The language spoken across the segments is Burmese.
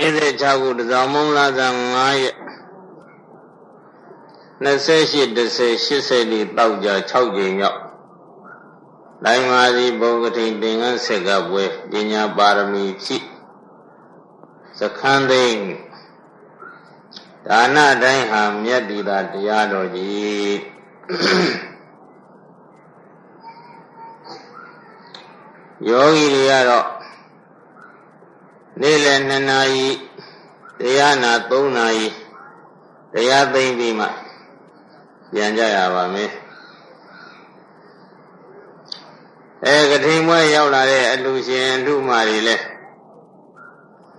56ခုတစောင်းမုံလာဇန်9ရက်28 30 80ဒီတောက်ကြ6ကြိမ်မြောက်တိုင်းမာစီဘုံကတိသင်္ကန်းဆက်ကပွဲပညာပါရမီဖြည့်စခန်းသိမ်းဒါနတိုင်းဟာမြတ်ဒီတာတရားတော်ကြီးယောဂီတွေကတော့ နေ့လယ်2နာရီတရားနာ3နာရီတရားသိမ့်ပြီးမှပြန်ကြရပါမယ်အဲကထိန်မွဲရောက်လာတဲ့အလူရှင်အလူမာတွေလည်း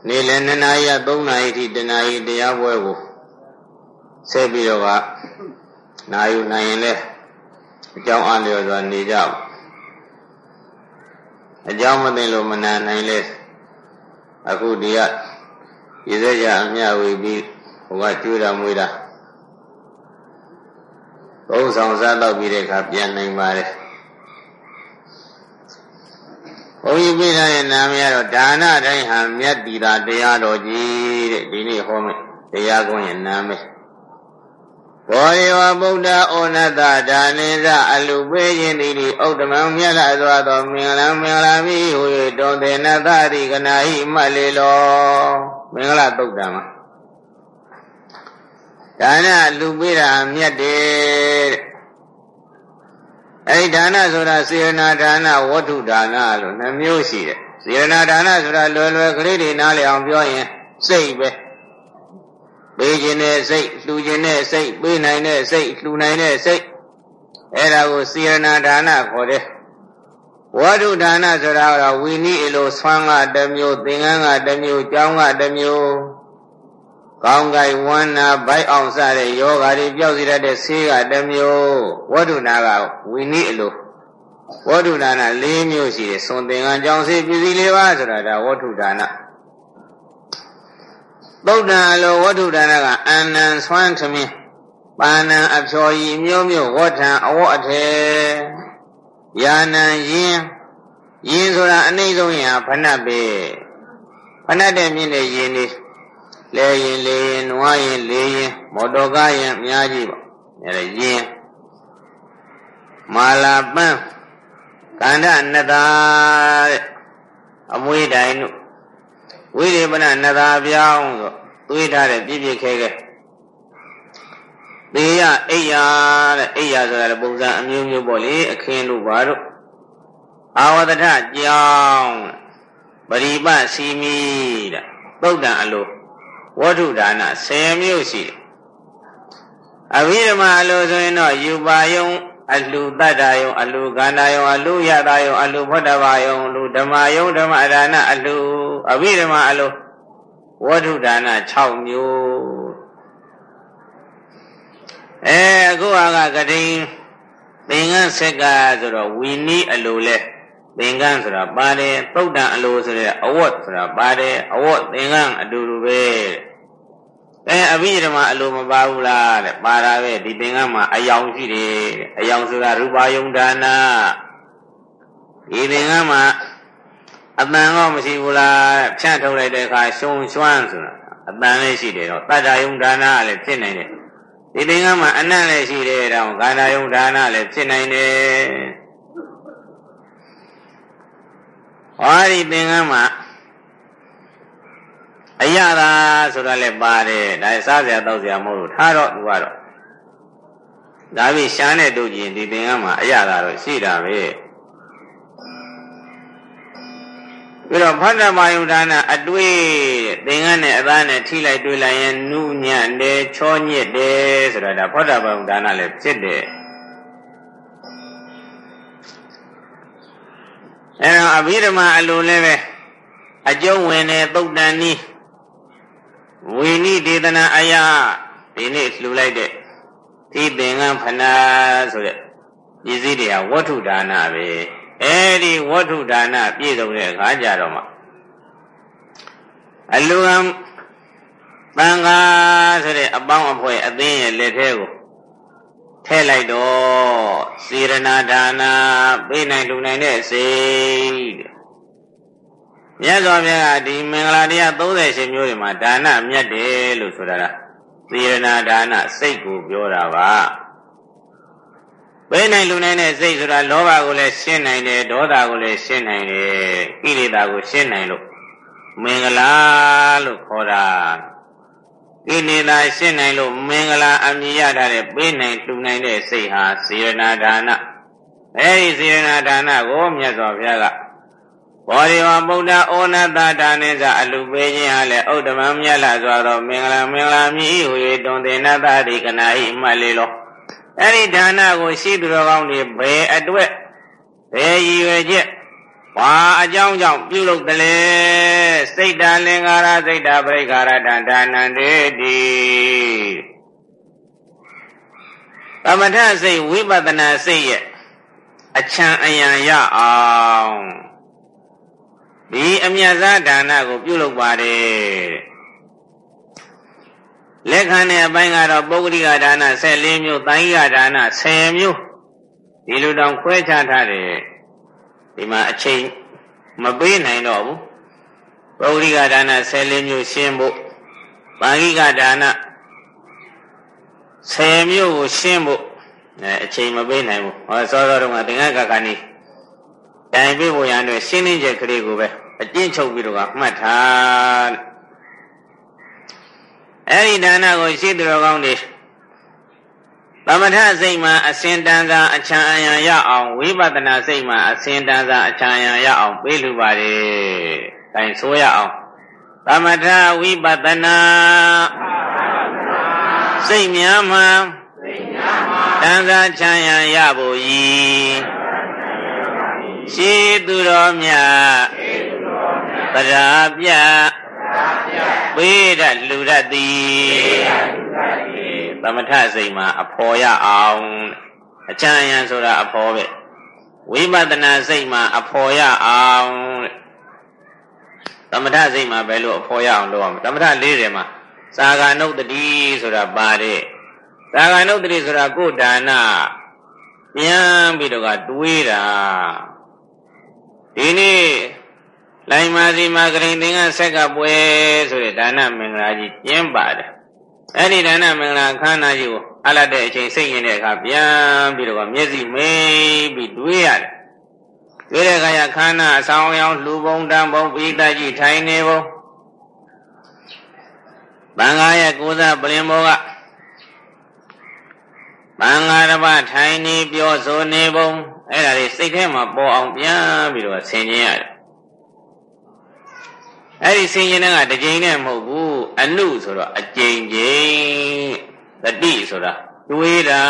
နေ့လယ်2နာရီက3နာရီထိတနာရီတရားပွဲကိုဆက်ပြီးတော့ကနာယူနိုင်ရင်လည်းအကြောင်းအလျော်စွာနေကြပါအကြောင်းမသိလို့မနာနိုင်လဲ အခုဒီကရည်စက်ရအမျှဝေပြီးဟိုကကျွေးတာမွေးတာဘုံဆောင်စားတော့ပြီးတဲ့အခါပြန်နိုင်ပါတယ်ဘုန်းကြီးပြထားတဲ့နာမည်ကတော့ဒါနတိုင်းဟာမြတ်တီတာတရားတော်ကြီးတဲ့ဒီနေ့ဟောမယ်တရားကုန်းရဲ့နာမည် ဘောရိဝဗုဒ္ဓဩနတဒါနိသအလူပေးခြင်းသည်ဒီဥဒ္ဓမံမြတ်လာစွာသောမင်္ဂလာမင်္ဂလာမိဟူ၍တောတေနသတိကနာဟိမှတ်လေလောမင်္ဂလာတုတ်တံမှာဒါနလူပေးတာမြတ်တယ်အဲဒီဒါနဆိုတာစေရနာဒါနဝတ္ထုဒါနလို့နှမျိုးရှိတယ်စေရနာဒါနဆိုတာလွယ်လွယ်ကလေးတွေနားလည်အောင်ပြောရင်စိတ်ပဲ ပေးခြင်းနဲ့စိတ်လှူခြင်းနဲ့စိတ်ပေးနိုင်တဲ့စိတ်လှူနိုင်တဲ့စိတ်အဲ့ဒါကိုစေရနာဒါနခေါ်တယ်ဝတ္ထုဒါနဆိုတာကတော့ဝီနိအလိုဆွမ်းကတစ်မျိုးသင်္ကန်းကတစ်မျိုးကြောင်းကတစ်မျိုးကောင်းကိုင်ဝမ်းနာဗိုက်အောင်စတဲ့ယောဂါတွေပြောက်စီတတ်တဲ့ဆေးကတစ်မျိုးဝတ္ထုနာကဝီနိအလိုဝတ္ထုဒါန၄မျိုးရှိတယ်သွန်သင်္ကန်းကြောင်းဆေးပစ္စည်း၄ပါးဆိုတာဒါဝတ္ထုဒါန သုတ်တံအလိုဝတ္ထုဒါနကအနံဆွမ်းသမင်းပါဏံအဖျော်ရည်မျိုးမျိုးဝဋ္ဌံအဝတ်အထေယာနံယင်းယင်းဆိုတာအနှိမ့်ဆုံးရင်ဖဏတ်ပဲဖဏတ်တဲ့မြင့်တဲ့ယင်းလေးလဲရင်လေရင်နွားရင်လေရင်မော်တော်ကားရင်အများကြီးပေါ့အဲဒါယင်းမာလာပန်းကန္ဓနတာတဲ့အမွေးတိုင်တို့ ဝိရိပနနတာပြောင်းဆိုသွေးထားတဲ့ပြည့်ပြည့်ခဲခဲသေရအိယာတဲ့အိယာဆိုတာလည်းပုံစံအမျိုးမျိုးပေါ့လေအခင်းတို့ဘာတို့အာဝတ္ထကြောင်းပရိပစီမီတဲ့သုတ်တံအလိုဝတ္ထုဒါန10မျိုးရှိတယ်အဘိဓမ္မာအလိုဆိုရင်တော့ယူပါယုံ အလှတတ္တယုံ အလှကန္တာယုံအလှယတာယုံအလှဘုဒ္ဓဘာယုံအလှဓမ္မယုံဓမ္မဒါနအလှအဘိဓမ္မာအလိုဝတ္ထုဒါန6မျိုးအဲအခုဟာကကတိန်သင်္ကန်းဆက်ကဆိုတော့ဝီနီးအလိုလဲသင်္ကန်းဆိုတာပါတယ်ပုဒ္ဒံအလိုဆိုတဲ့အဝတ်ဆိုတာပါတယ်အဝတ်သင်္ကန်းအတူတူပဲ အဲအဘိဓမ္မာအလိုမပါဘူးလားတဲ့ပါတာပဲဒီသင်္ကန်းမှာအယောင်ရှိတယ်အယောင်ဆိုတာရူပါယုံဒါနာဒီသင်္ကန်းမှာအတန်တော့မရှိဘူးလားဖြန့်ထုတ်လိုက်တဲ့အခါရှုံရွှမ်းဆိုတာအတန်လည်းရှိတယ်တော့တတ္တယုံဒါနာလည်းဖြစ်နိုင်တယ်ဒီသင်္ကန်းမှာအနတ်လည်းရှိတယ်တောင်ကာဏယုံဒါနလည်းဖြစ်နိုင်တယ်ဟောဒီသင်္ကန်းမှာ အရသာဆိုတာလည်းပါတယ်ဒါစားစရာတောက်စရာမဟုတ်လို့ထားတော့သူကတော့ဒါပြီရှားတဲ့တို့ကြီးဒီသင်္ကန်းမှာအရသာတော့ရှိတာပဲပြီးတော့ဖတ်တမယုဒါနအတွေ့သင်္ကန်းနဲ့အသားနဲ့ထိလိုက်တွေ့လိုက်ရင်နုညံ့တယ်ချောညစ်တယ်ဆိုတာဒါဖတ်တမယုဒါနလည်းဖြစ်တယ်အဲတော့အဘိဓမ္မာအလိုလည်းပဲအကျုံးဝင်တဲ့သုတ်တန်နီး ဝိနိဒေသနာအယဒီနေ့လှူလိုက်တဲ့ဒီသင်္ကန်းဖနာဆိုတဲ့ပစ္စည်းတွေကဝတ္ထုဒါနပဲအဲဒီဝတ္ထုဒါနပြည့်စုံတဲ့အခါကြတော့မှအလူံပံဃာဆိုတဲ့အပေါင်းအဖွဲအသင်းရဲ့လက်ထဲကိုထည့်လိုက်တော့စေရနာဒါနာပေးနိုင်လူနိုင်တဲ့စိတ်တဲ့ မြတ်စွာဘုရားကဒီမင်္ဂလာတရား38မျိုးတွေမှာဒါနမြတ်တယ်လို့ဆိုတာကသီရဏဒါနစိတ်ကိုပြောတာပါပေးနိုင်လူနိုင်တဲ့စိတ်ဆိုတာလောဘကိုလည်းရှင်းနိုင်တယ်ဒေါသကိုလည်းရှင်းနိုင်တယ်ကိလေသာကိုရှင်းနိုင်လို့မင်္ဂလာလို့ခေါ်တာကိလေသာရှင်းနိုင်လို့မင်္ဂလာအမြင်ရတဲ့ပေးနိုင်လူနိုင်တဲ့စိတ်ဟာစေရနာဒါနအဲဒီစေရနာဒါနကိုမြတ်စွာဘုရားက ဘောဓိဝဗုဒ္ဓဩနတဒါနိသအလူပေးခြင်းဟာလည်းဥဒ္ဓမမြတ်လာစွာသောမင်္ဂလာမင်္ဂလာမြည်ဟူ၍တွင်တင်နတတိကနာဟိမှတ်လေလောအဲ့ဒီဒါနကိုရှိသူတော်ကောင်းတွေဘယ်အတွက်ဘယ်ရည်ရွယ်ချက်ဘာအကြောင်းကြောင့်ပြုလုပ်တယ်လဲစိတ်တလင်္ကာရစိတ်တပရိခါရတဒါနံတေတိသမထစိတ်ဝိပဿနာစိတ်ရဲ့အချံအယံရအောင် ဒီအမြတ်စားဒါနကိုပြုလုပ်ပါတယ်လက်ခံတဲ့အပိုင်းကတော့ပုဂ္ဂလိကဒါန14မျိုးတိုင်းကဒါန10မျိုးဒီလိုတောင်ခွဲခြားထားတယ်ဒီမှာအချိန်မပေးနိုင်တော့ဘူးပုဂ္ဂလိကဒါန14မျိုးရှင်းဖို့ပါဠိကဒါန10မျိုးကိုရှင်းဖို့အဲအချိန်မပေးနိုင်ဘူးဟောစောစောတုန်းကသင်္ကကကနေတိုင်ပြဖို့ရန်အတွက်ရှင်းလင်းချက်ကလေးကိုပဲ အကျဉ်းချုပ်ပြီးတော့မှတ်ထားအဲ့ဒီဒါနကိုရှိသူတော်ကောင်းတွေသမထစိတ်မှာအစင်တန်သာအချမ်းအယံရအောင်ဝိပဿနာစိတ်မှာအစင်တန်သာအချမ်းအယံရအောင်ပေးလူပါတယ်။ဒါဆိုရအောင်သမထဝိပဿနာစိတ်များမှာတန်သာချမ်းရံရဖို့ဤရှိသူတော်မြတ် တရားပြပေးတတ်လူတတ်သည်သမထစိတ်မှာအဖော်ရအောင်အချမ်းရန်ဆိုတာအဖော်ပဲဝိပဿနာစိတ်မှာအဖော်ရအောင်သမထစိတ်မှာဘယ်လိုအဖော်ရအောင်လုပ်အောင်သမထလေးတွေမှာသာဂာနုတ်တိဆိုတာပါတယ်သာဂာနုတ်တိဆိုတာကိုယ်ဒါနပြန်ပြီးတော့ကတွေးတာဒီနေ့ လိုင်မာစီမာကရင်သင်္ကဆက်ကပွဲဆိုတဲ့ဒါနမင်္ဂလာကြီးကျင်းပါတယ်အဲ့ဒီဒါနမင်္ဂလာခန္ဓာကြီးကိုအလတ်တဲ့အချိန်စိတ်ရင်တဲ့အခါပြန်ပြီးတော့မျက်စိမိတ်ပြီးတွေးရတယ်တွေ့တဲ့အခါကျခန္ဓာအဆောင်ရောင်လူပုံတန်ပုံပိသကြီးထိုင်နေပုံဘင်္ဂါရဲ့ကိုးစားပလင်ဘောကဘင်္ဂါတစ်ပါးထိုင်နေပြောဆိုနေပုံအဲ့ဒါတွေစိတ်ထဲမှာပေါ်အောင်ပြန်ပြီးတော့ဆင်ခြင်ရတယ် အဲ့ဒီဆင်ရင်ကတစ်ကြိမ်နဲ့မဟုတ်ဘူးအနုဆိုတော့အကြိမ်ကြိမ်တတိဆိုတာတွေးတာ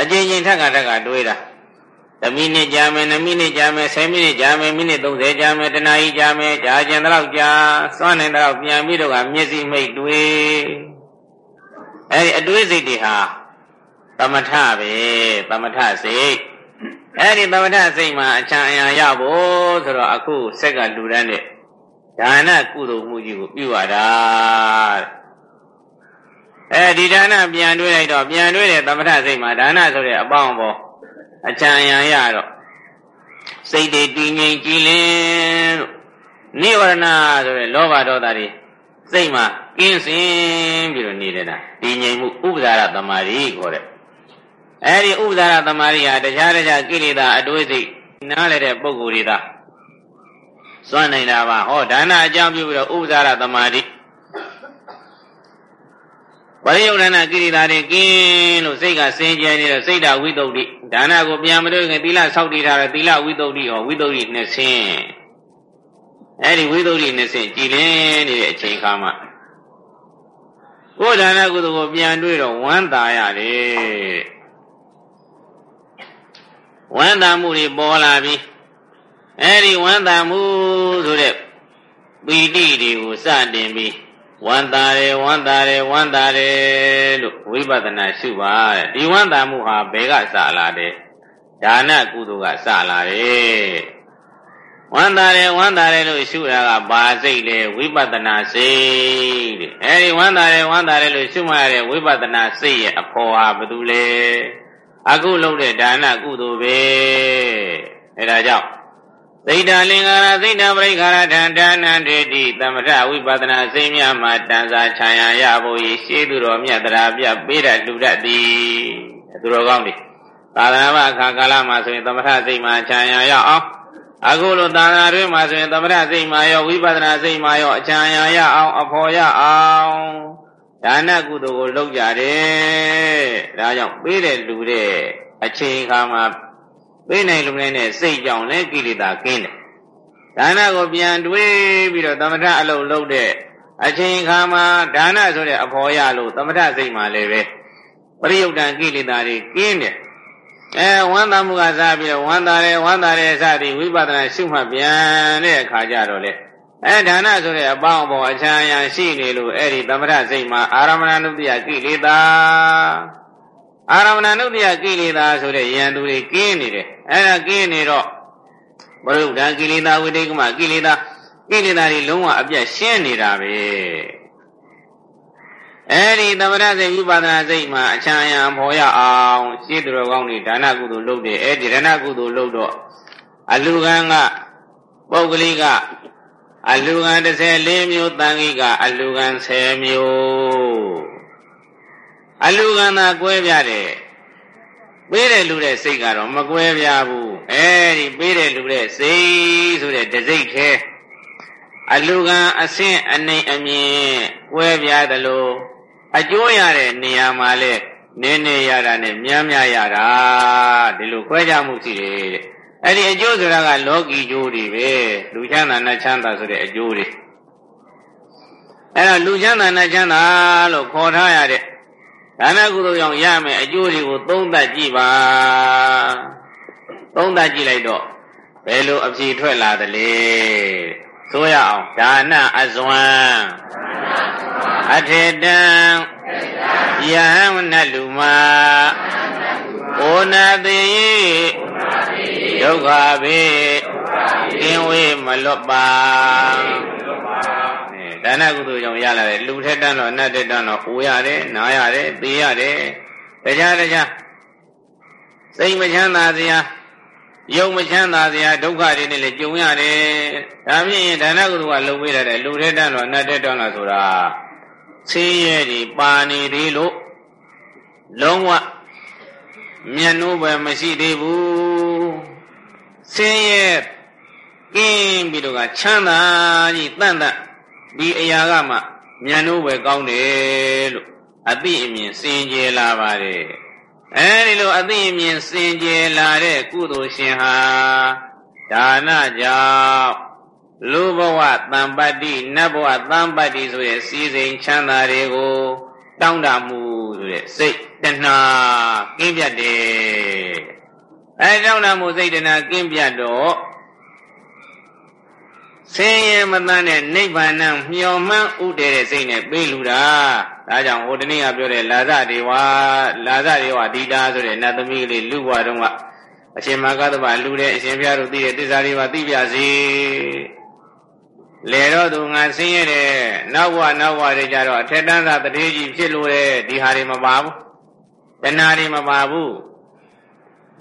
အကြိမ်ကြိမ်ထက်ကထက်ကတွေးတာတမိနစ်ကြာမယ်2မိနစ်ကြာမယ်10မိနစ်ကြာမယ်မိနစ်30ကြာမယ်တနာရီကြာမယ်ကြာကျင်တော့ကြာစွန့်နေတော့ပြန်ပြီးတော့မျက်စိမိတ်တွေးအဲ့ဒီအတွေးစိတ်တွေဟာသမထပဲသမထစိတ်အဲ့ဒီသမထစိတ်မှာအချမ်းအရာရဖို့ဆိုတော့အခုစက်ကလူတန်းတဲ့ ဒါနကုသိုလ်မှုကြီးကိုပြုရတာအဲဒီဒါနပြန်တွေးလိုက်တော့ပြန်တွေးတဲ့သမထစိတ်မှာဒါနဆိုတဲ့အပေါင်းပေါ်အချမ်းရံရတော့စိတ်တွေတည်ငြိမ်ကြည်လင်လို့နိဝရဏဆိုတဲ့လောဘဒေါသတွေစိတ်မှာကင်းစင်ပြီးတော့နေတဲ့တာတည်ငြိမ်မှုဥပဒါရသမารီခေါ်တဲ့အဲဒီဥပဒါရသမารီဟာတခြားတခြားကိလေသာအတွေးစိတ်နားလည်တဲ့ပုဂ္ဂိုလ်တွေသာ စွန့်နိုင်တာပါဟောဒါနအကြောင်းပြုပြီးတော့ဥပဇာရသမာဓိပရိယုဒနာကိရိတာတွေကင်းလို့စိတ်ကစင်ကြယ်နေတော့စိတ်ဓာဝိတုဒ္ဓိဒါနကိုပြန်မလို့ခင်သီလဆောက်တည်ထားတဲ့သီလဝိတုဒ္ဓိဟောဝိတုဒ္ဓိနှစ်ဆင်းအဲ့ဒီဝိတုဒ္ဓိနှစ်ဆင်းကြည်လင်းနေတဲ့အချိန်ခါမှာကိုယ်ဒါနကုသိုလ်ကိုပြန်တွေ့တော့ဝမ်းသာရတယ်ဝမ်းသာမှုတွေပေါ်လာပြီး အဲ့ဒီဝမ်းသာမှုဆိုတဲ့ပီတိတွေကိုစတင်ပြီးဝမ်းသာတယ်ဝမ်းသာတယ်ဝမ်းသာတယ်လို့ဝိပဿနာရှုပါတဲ့ဒီဝမ်းသာမှုဟာဘယ်ကစလာတယ်ဒါနကုသိုလ်ကစလာတယ်ဝမ်းသာတယ်ဝမ်းသာတယ်လို့ရှုတာကဘာစိတ်လဲဝိပဿနာစိတ်တဲ့အဲဒီဝမ်းသာတယ်ဝမ်းသာတယ်လို့ရှုမှရတဲ့ဝိပဿနာစိတ်ရဲ့အဖော်ဟာဘာတူလဲအခုလုပ်တဲ့ဒါနကုသိုလ်ပဲအဲဒါကြောင့် သိတ္တလင်္ကာရသိတ္တပရိခါရထံဒါနံတေတိသမထဝိပဿနာစိတ်မြတ်မှာတန်စာခြံရရဖို့ရရှေးသူတော်မြတ်တရားပြပေးတတ်လူတတ်သည်သူတော်ကောင်းတွေသာသနာ့အခါကာလမှာဆိုရင်သမထစိတ်မှာခြံရရအောင်အခုလိုသာသနာတွင်မှာဆိုရင်သမထစိတ်မှာရောဝိပဿနာစိတ်မှာရောအချမ်းရရအောင်အဖော်ရအောင်ဒါနကုသိုလ်ကိုလုပ်ကြတယ်ဒါကြောင့်ပေးတဲ့လူတဲ့အချိန်ခါမှာ ပေးနိုင်လူနဲ့စိတ်ကြောင့်လည်းကိလေသာကင်းတယ်ဒါနကိုပြန်တွေးပြီးတော့သမထအလုပ်လုပ်တဲ့အချိန်ခါမှာဒါနဆိုတဲ့အဖော်ရလို့သမထစိတ်မှာလည်းပဲပရိယုတ်တံကိလေသာတွေကင်းတယ်အဲဝမ်းသာမှုကစားပြီးတော့ဝမ်းသာတယ်ဝမ်းသာတယ်စသည်ဝိပဿနာရှုမှတ်ပြန်တဲ့အခါကျတော့လေအဲဒါနဆိုတဲ့အပေါင်းအပေါ်အချမ်းအယံရှိနေလို့အဲ့ဒီသမထစိတ်မှာအာရမဏနုတ္တိယကိလေသာ အာရမဏနုတ္တိယကိလေသာဆိုတဲ့ယံသူတွေကင်းနေတယ်အဲ့ဒါကင်းနေတော့ဘုရုဒ္ဓကိလေသာဝိတိကမကိလေသာကိလေသာတွေလုံးဝအပြတ်ရှင်းနေတာပဲအဲ့ဒီသမထစိတ်ဝိပဿနာစိတ်မှာအချမ်းအယံဖော်ရအောင်ရှင်းသူတော်ကောင်းတွေဒါနကုသိုလ်လုပ်တယ်အဲ့ဒီဒါနကုသိုလ်လုပ်တော့အလူကံကပုဂ္ဂလိကအလူကံ14မျိုးတန်ခိကအလူကံ10မျိုး အလူကံသာကွဲပြားတယ်ပေးတဲ့လူတဲ့စိတ်ကတော့မကွဲပြားဘူးအဲဒီပေးတဲ့လူတဲ့စိတ်ဆိုတဲ့တစိတ်သေးအလူကံအဆင့်အနေအမြင်ကွဲပြားတယ်လို့အကျိုးရတဲ့နေရာမှာလဲနည်းနည်းရတာနဲ့များများရတာဒီလိုခွဲခြားမှုရှိတယ်တဲ့အဲ့ဒီအကျိုးဆိုတာကလောကီကျိုးတွေပဲလူချမ်းသာနတ်ချမ်းသာဆိုတဲ့အကျိုးတွေအဲ့တော့လူချမ်းသာနတ်ချမ်းသာလို့ခေါ်ထားရတဲ့ ဒါနကုသိုလ်ကြောင့်ရမယ်အကျိုးတွေကိုသုံးသပ်ကြည့်ပါသုံးသပ်ကြည့်လိုက်တော့ဘယ်လိုအဖြေထွက်လာသလဲဆိုရအောင်ဒါနအဇွမ်းအထေတံယဟံနလူမာဩနာတိဒုက္ခဘေကင်းဝေးမလွတ်ပါ ဒါနကုသိုလ်ကြောင့်ရလာတယ်လူထက်တန်းတော့အနတ်ထက်တန်းတော့အိုရတယ်နားရတယ်သိရတယ်တရားတရားစိတ်မချမ်းသာစရာယုံမချမ်းသာစရာဒုက္ခတွေနဲ့လည်းကြုံရတယ်ဒါဖြင့်ဒါနကုသိုလ်ကလုံပေးရတယ်လူထက်တန်းတော့အနတ်ထက်တန်းတော့ဆိုတာဆင်းရဲတွေပါနေသေးလို့လုံးဝမျက်နှိုးပဲမရှိသေးဘူးဆင်းရဲကင်းပြီးတော့ကချမ်းသာကြီးတန့်တန့် ဒီအရာကမှမျက်နှိုးပဲကောင်းတယ်လို့အသိအမြင်စင်ကြယ်လာပါတယ်အဲဒီလိုအသိအမြင်စင်ကြယ်လာတဲ့ကုသိုလ်ရှင်ဟာဒါနကြောင့်လူဘဝတံပတ္တိနတ်ဘဝတံပတ္တိဆိုတဲ့စီစဉ်ချမ်းသာတွေကိုတောင်းတမှုဆိုတဲ့စိတ်တဏှာကင်းပြတ်တယ်အဲတောင်းတမှုစိတ်တဏှာကင်းပြတ်တော့ ဆင်းရဲမတန်းတဲ့နိဗ္ဗာန်မျှော်မှန်းဥတည်တဲ့စိတ်နဲ့ပေးလူတာဒါကြောင့်ဟိုတနေ့ကပြောတဲ့လာဇဒေဝလာဇဒေဝဒီတာဆိုတဲ့နတ်သမီးလေးလူဘွားတုန်းကအရှင်မဂ္ဂသဗလူတဲ့အရှင်ဘုရားတို့သိတဲ့သစ္စာတွေပါသိပြစီလေတော့သူငါဆင်းရဲတယ်နောက်ဘဝနောက်ဘဝတွေကြတော့အထက်တန်းသာတတိကြီးဖြစ်လို့တဲ့ဒီဟာတွေမပါဘူးတဏှာတွေမပါဘူး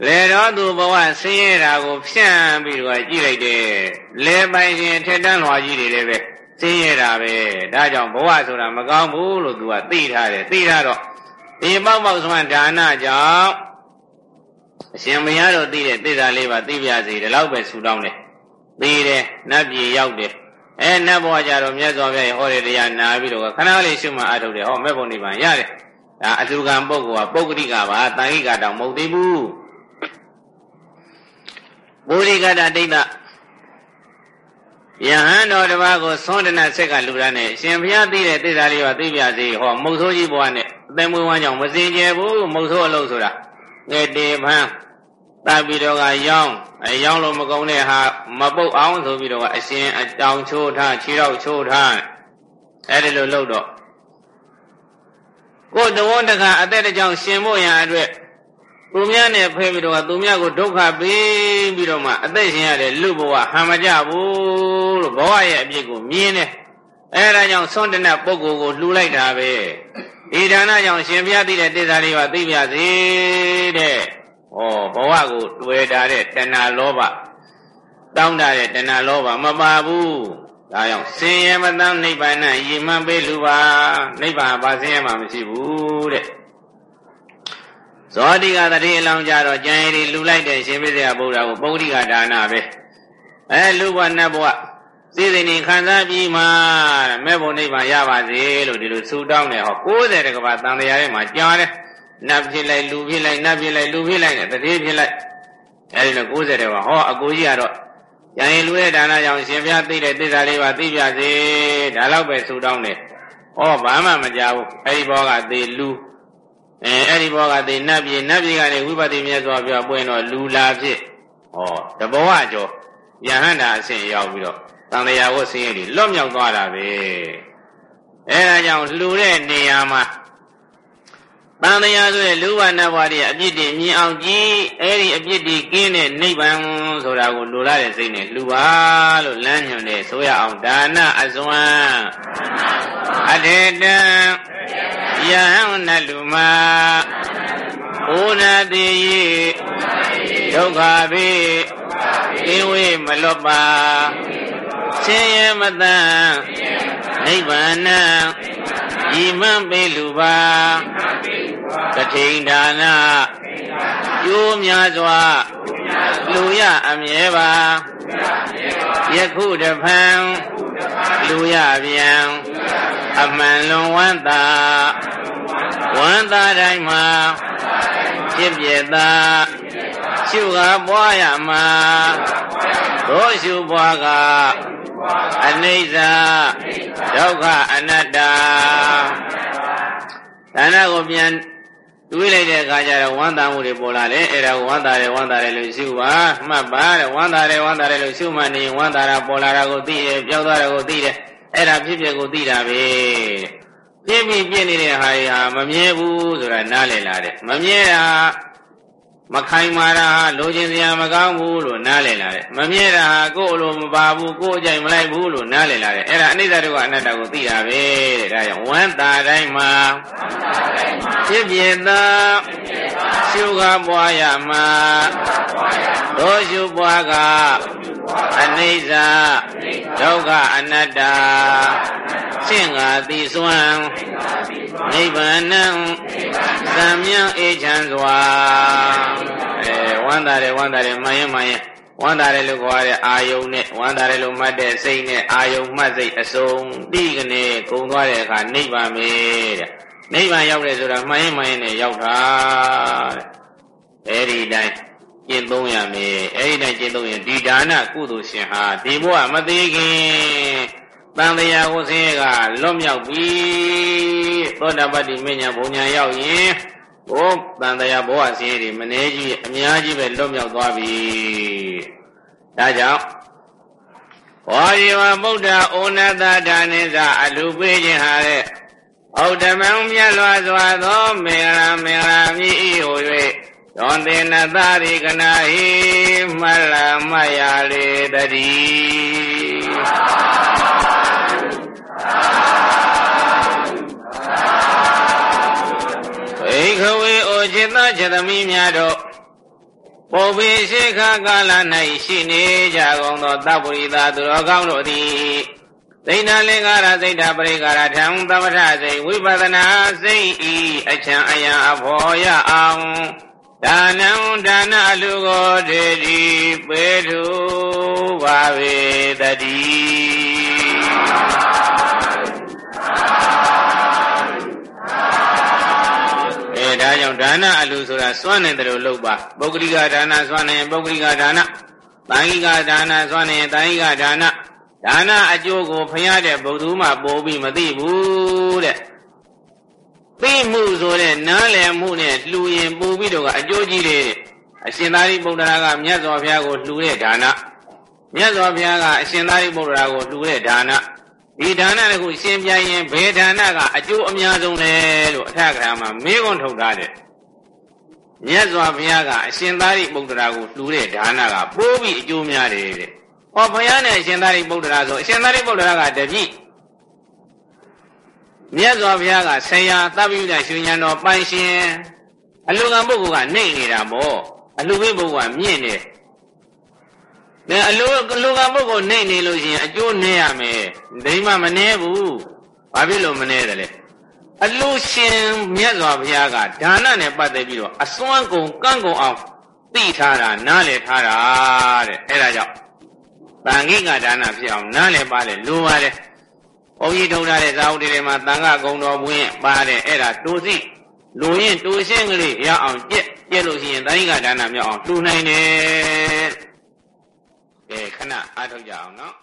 လေတော့သူဘဝဆင်းရဲတာကိုဖြန့်ပြီးတော့ကြည့်လိုက်တယ်လေပိုင်ရှင်ထက်တန်းလွှာကြီးတွေလည်းပဲဆင်းရဲတာပဲဒါကြောင့်ဘဝဆိုတာမကောင်းဘူးလို့သူကသိထားတယ်သိထားတော့ဒီပေါက်ပေါက်ဆွမ်းဒါနကြောင့်အရှင်မရတော့သိတဲ့သစ္စာလေးပါသိပြစေတယ်လောက်ပဲဆူတောင်းတယ်သိတယ်နတ်ပြည်ရောက်တယ်အဲနတ်ဘဝကြတော့မြတ်စွာဘုရားဟောတဲ့တရားနာပြီးတော့ခဏလေးရှုမှအထုတ်တယ်ဟောမဲ့ဘုံနိဗ္ဗာန်ရတယ်ဒါအတူကံပုဂ္ဂိုလ်ကပုဂ္ဂတိကပါတန်ခိကတောင်မဟုတ်သေးဘူး ဘုရိကတဒိဋ္ဌယဟန်တော်တစ်ပါးကိုသွန်ဒနာဆက်ကလူရနဲ့ရှင်ဘုရားသိတဲ့သစ္စာလေးပါသိပြစေဟောမုတ်ဆိုးကြီးဘဝနဲ့အသိမွေးဝမ်းကြောင့်မစင်ကြယ်ဘူးမုတ်ဆိုးအလုပ်ဆိုတာငယ်တေဖန်းတပ်ပြီးတော့ကရောင်းအရောင်းလို့မကုန်တဲ့ဟာမပုတ်အောင်ဆိုပြီးတော့အရှင်အတောင်ချိုးထားခြေတော့ချိုးထားအဲ့ဒီလိုလုပ်တော့ကိုယ်တဝန်းတခါအသက်တကြောင်ရှင်ဖို့ရန်အတွက် သူများနဲ့ဖဲပြီးတော့သူများကိုဒုက္ခပေးပြီးတော့မှအသက်ရှင်ရတဲ့လူဘဝဟံမကြဘူးလို့ဘဝရဲ့အပြစ်ကိုမြင်တယ်အဲဒါကြောင့်ဆွန့်တနတ်ပုဂ္ဂိုလ်ကိုလှူလိုက်တာပဲဒီဒါနကြောင့်ရှင်ဘုရားသိတဲ့တစ္ဆာလေးပါသိပြစေတဲ့ဩဘဝကိုတွေ့တာတဲ့တဏှာလောဘတောင်းတတဲ့တဏှာလောဘမပါဘူးဒါကြောင့်ဆင်းရဲမတမ်းနိဗ္ဗာန်နဲ့ရည်မှန်းပေးလူပါနိဗ္ဗာန်ဘာဆင်းရဲမှမရှိဘူးတဲ့ ဇောတိကတတိအလောင်းကြတော့ကြံရည်လူလိုက်တဲ့ရှင်ပြည့်စရာဘုရားကိုပုဂ္ဂိကဒါနပဲအဲလူဘဝနတ်ဘဝစိစိနေခံစားပြီးမှမဲ့ဘုံနိဗ္ဗာန်ရပါစေလို့ဒီလိုဆုတောင်းတယ်ဟော60တကဘာတန်တရားထဲမှာကြားတယ်နတ်ဖြစ်လိုက်လူဖြစ်လိုက်နတ်ဖြစ်လိုက်လူဖြစ်လိုက်နဲ့တတိဖြစ်လိုက်အဲဒီလို90တကဘာဟောအကိုကြီးကတော့ရရင်လူရဲ့ဒါနကြောင့်ရှင်ပြသိတဲ့သစ္စာလေးပါသိပြစေဒါတော့ပဲဆုတောင်းတယ်ဟောဘာမှမကြဘူးအဲဒီဘောကသေလူ အဲအဲ့ဒီဘောကသေနတ်ပြည်နတ်ပြည်ကနေဝိပဿနာမြတ်စွာဘုရားပွင့်တော့လူလာဖြစ်ဟောတဘောကကျော်ယဟန္တာအဆင့်ရောက်ပြီးတော့တန်တရားဝတ်ဆင်းရဲတွေလွတ်မြောက်သွားတာပဲအဲဒါကြောင့်လှူတဲ့နေရာမှာတန်တရားဆိုတဲ့လူဝနဘဝတွေအပြစ်တွေမြင်အောင်ကြည့်အဲ့ဒီအပြစ်တွေကင်းတဲ့နိဗ္ဗာန်ဆိုတာကိုလိုလားတဲ့စိတ်နဲ့လှူပါလို့လမ်းညွှန်တဲ့ဆိုရအောင်ဒါနအစွမ်းအထေတံ ယဟန်နလူမဩနာတိဒုက္ခပိကိဝေမလွတ်ပါဆင်းရဲမတန်နိဗ္ဗာန်ဤမှန်ပေလူပါတထိန်ဒါနကျိုးများစွာလူရအမြဲပါယခုတဖန်လူရပြန် အမှန်လွန်ဝမ်းသာဝမ်းသာတိုင်းမှာဖြစ်ပြတာရှုကားပွားရမှာသောရှုပွားကအနိစ္စဒုက္ခအနတ္တဒါနကိုပြန်တွေးလိုက်တဲ့အခါကျတော့ဝမ်းသာမှုတွေပေါ်လာတယ်အဲ့ဒါကိုဝမ်းသာတယ်ဝမ်းသာတယ်လို့ရှုပါမှတ်ပါတဲ့ဝမ်းသာတယ်ဝမ်းသာတယ်လို့ရှုမှနေဝမ်းသာတာပေါ်လာတာကိုသိတယ်ပြောင်းသွားတာကိုသိတယ် အဲ့ဒါဖြစ်ဖြစ်ကိုသိတာပဲပြင်းပြီးပြင်းနေတဲ့ဟာတွေဟာမမြဲဘူးဆိုတာနားလည်လာတယ်မမြဲတာ မခိုင်မာတာဟာလိုချင်စရာမကောင်းဘူးလို့နားလည်လာတယ်မမြဲတာဟာကိုယ်လိုမပါဘူးကိုယ်အကြိုက်မလိုက်ဘူးလို့နားလည်လာတယ်အဲ့ဒါအနိစ္စဒုက္ခအနတ္တကိုသိတာပဲတဲ့ဒါကြောင့်ဝမ်းသာတိုင်းမှာဖြစ်ပြသာရှုခပွားရမှာသောရှုပွားကအနိစ္စဒုက္ခအနတ္တရှင်းငါသိစွမ်း နိဗ္ဗာန်သံမြံအေးချမ်းစွာအဲဝမ်းသာတယ်ဝမ်းသာတယ်မှန်ရင်မှန်ရင်ဝမ်းသာတယ်လို့ခေါ်ရတဲ့အာယုံနဲ့ဝမ်းသာတယ်လို့မှတ်တဲ့စိတ်နဲ့အာယုံမှတ်စိတ်အစုံတိကနေကုံသွားတဲ့အခါနိဗ္ဗာန်ပဲတဲ့နိဗ္ဗာန်ရောက်တယ်ဆိုတာမှန်ရင်မှန်ရင်နဲ့ရောက်တာတဲ့အဲဒီတိုင်းကျင့်သုံးရမယ်အဲဒီတိုင်းကျင့်သုံးရင်ဒီဒါနကုသိုလ်ရှင်ဟာဒီဘဝမသေးခင် တန်တရားကိုဆင်းရဲကလွတ်မြောက်ပြီသောတာပတ္တိမညာဘုံညာရောက်ရင်ဘုတန်တရားဘဝဆင်းရဲတွေမနေကြီးအများကြီးပဲလွတ်မြောက်သွားပြီဒါကြောင့်ဘောဇီဝဗုဒ္ဓဩနတဒါနိသအလူပေးခြင်းဟာတဲ့ဩတမံမြတ်လွာစွာသောမေရမေရမြည်ဤဟူ၍သောတေနသရိကနာဟိမလမယလေတတိိ ခဝေအိုจิตသจิตမိများတို့ပုဗ္ဗေရှိခကာလ၌ရှိနေကြကုန်သောသဗ္ဗရိတာသူတော်ကောင်းတို့သည်သိဏလင်္ကာရစိတ်ဓာပရိကာရထံသမထစိတ်ဝိပဿနာစိတ်ဤအချံအယံအဖော်ရအောင်ဒါနံဒါနလူကိုတေတိပေထုပါဝေတတိ ဒါကြောင့်ဒါနအလူဆိုတာစွန့်နေတယ်လို့လုပ်ပါပုဂ္ဂလိကဒါနစွန့်နေပုဂ္ဂလိကဒါနတန်ခိကဒါနစွန့်နေတန်ခိကဒါနဒါနအကျိုးကိုဖျားတဲ့ဘုသူမှပို့ပြီးမသိဘူးတဲ့သိမှုဆိုတဲ့နားလည်မှုနဲ့လှူရင်ပို့ပြီးတော့အကျိုးကြီးတယ်အရှင်သာရိပုတ္တရာကမြတ်စွာဘုရားကိုလှူတဲ့ဒါနမြတ်စွာဘုရားကအရှင်သာရိပုတ္တရာကိုလှူတဲ့ဒါန ဒီဒါနတခုရှင်းပြရင်ဘယ်ဒါနကအကျိုးအများဆုံးလဲလို့အထက်ကရာမှာမေးခွန်းထုတ်ထားတယ်မြတ်စွာဘုရားကအရှင်သာရိပုတ္တရာကိုလှူတဲ့ဒါနကပိုးပြီးအကျိုးများတယ်တဲ့။ဟောဘုရားနဲ့အရှင်သာရိပုတ္တရာဆိုအရှင်သာရိပုတ္တရာကတပည့်မြတ်စွာဘုရားကဆရာသဗ္ဗယုဒရှင်ညာတော်ပိုင်ရှင်အလူကံပုဂ္ဂိုလ်ကနေနေတာပေါ့အလူဘိပုဂ္ဂိုလ်ကမြင့်နေ ဒါအလိုအလိုကပုဂ္ဂိုလ်နေနေလို့ရှိရင်အကျိုးနည်းရမယ်ဒိမမနည်းဘူးဘာဖြစ်လို့မနည်းတယ်လဲအလိုရှင်မြတ်စွာဘုရားကဒါနနဲ့ပတ်သက်ပြီးတော့အစွမ်းကုန်ကန့်ကုန်အောင်သိထားတာနားလည်ထားတာတဲ့အဲ့ဒါကြောင့်တန်ခိကဒါနဖြစ်အောင်နားလည်ပါလေလိုပါလေဘုန်းကြီးထုတ်ထားတဲ့ဇာဝတိတွေမှာတန်ခဂုံတော်ဘွင်းပါတယ်အဲ့ဒါတူစီလူရင်တူရှင်းကလေးရအောင်ကြက်ကြက်လို့ရှိရင်တန်ခိကဒါနမြောက်အောင်လှူနိုင်တယ် ကဲခဏအားထုတ်ကြအောင်နော်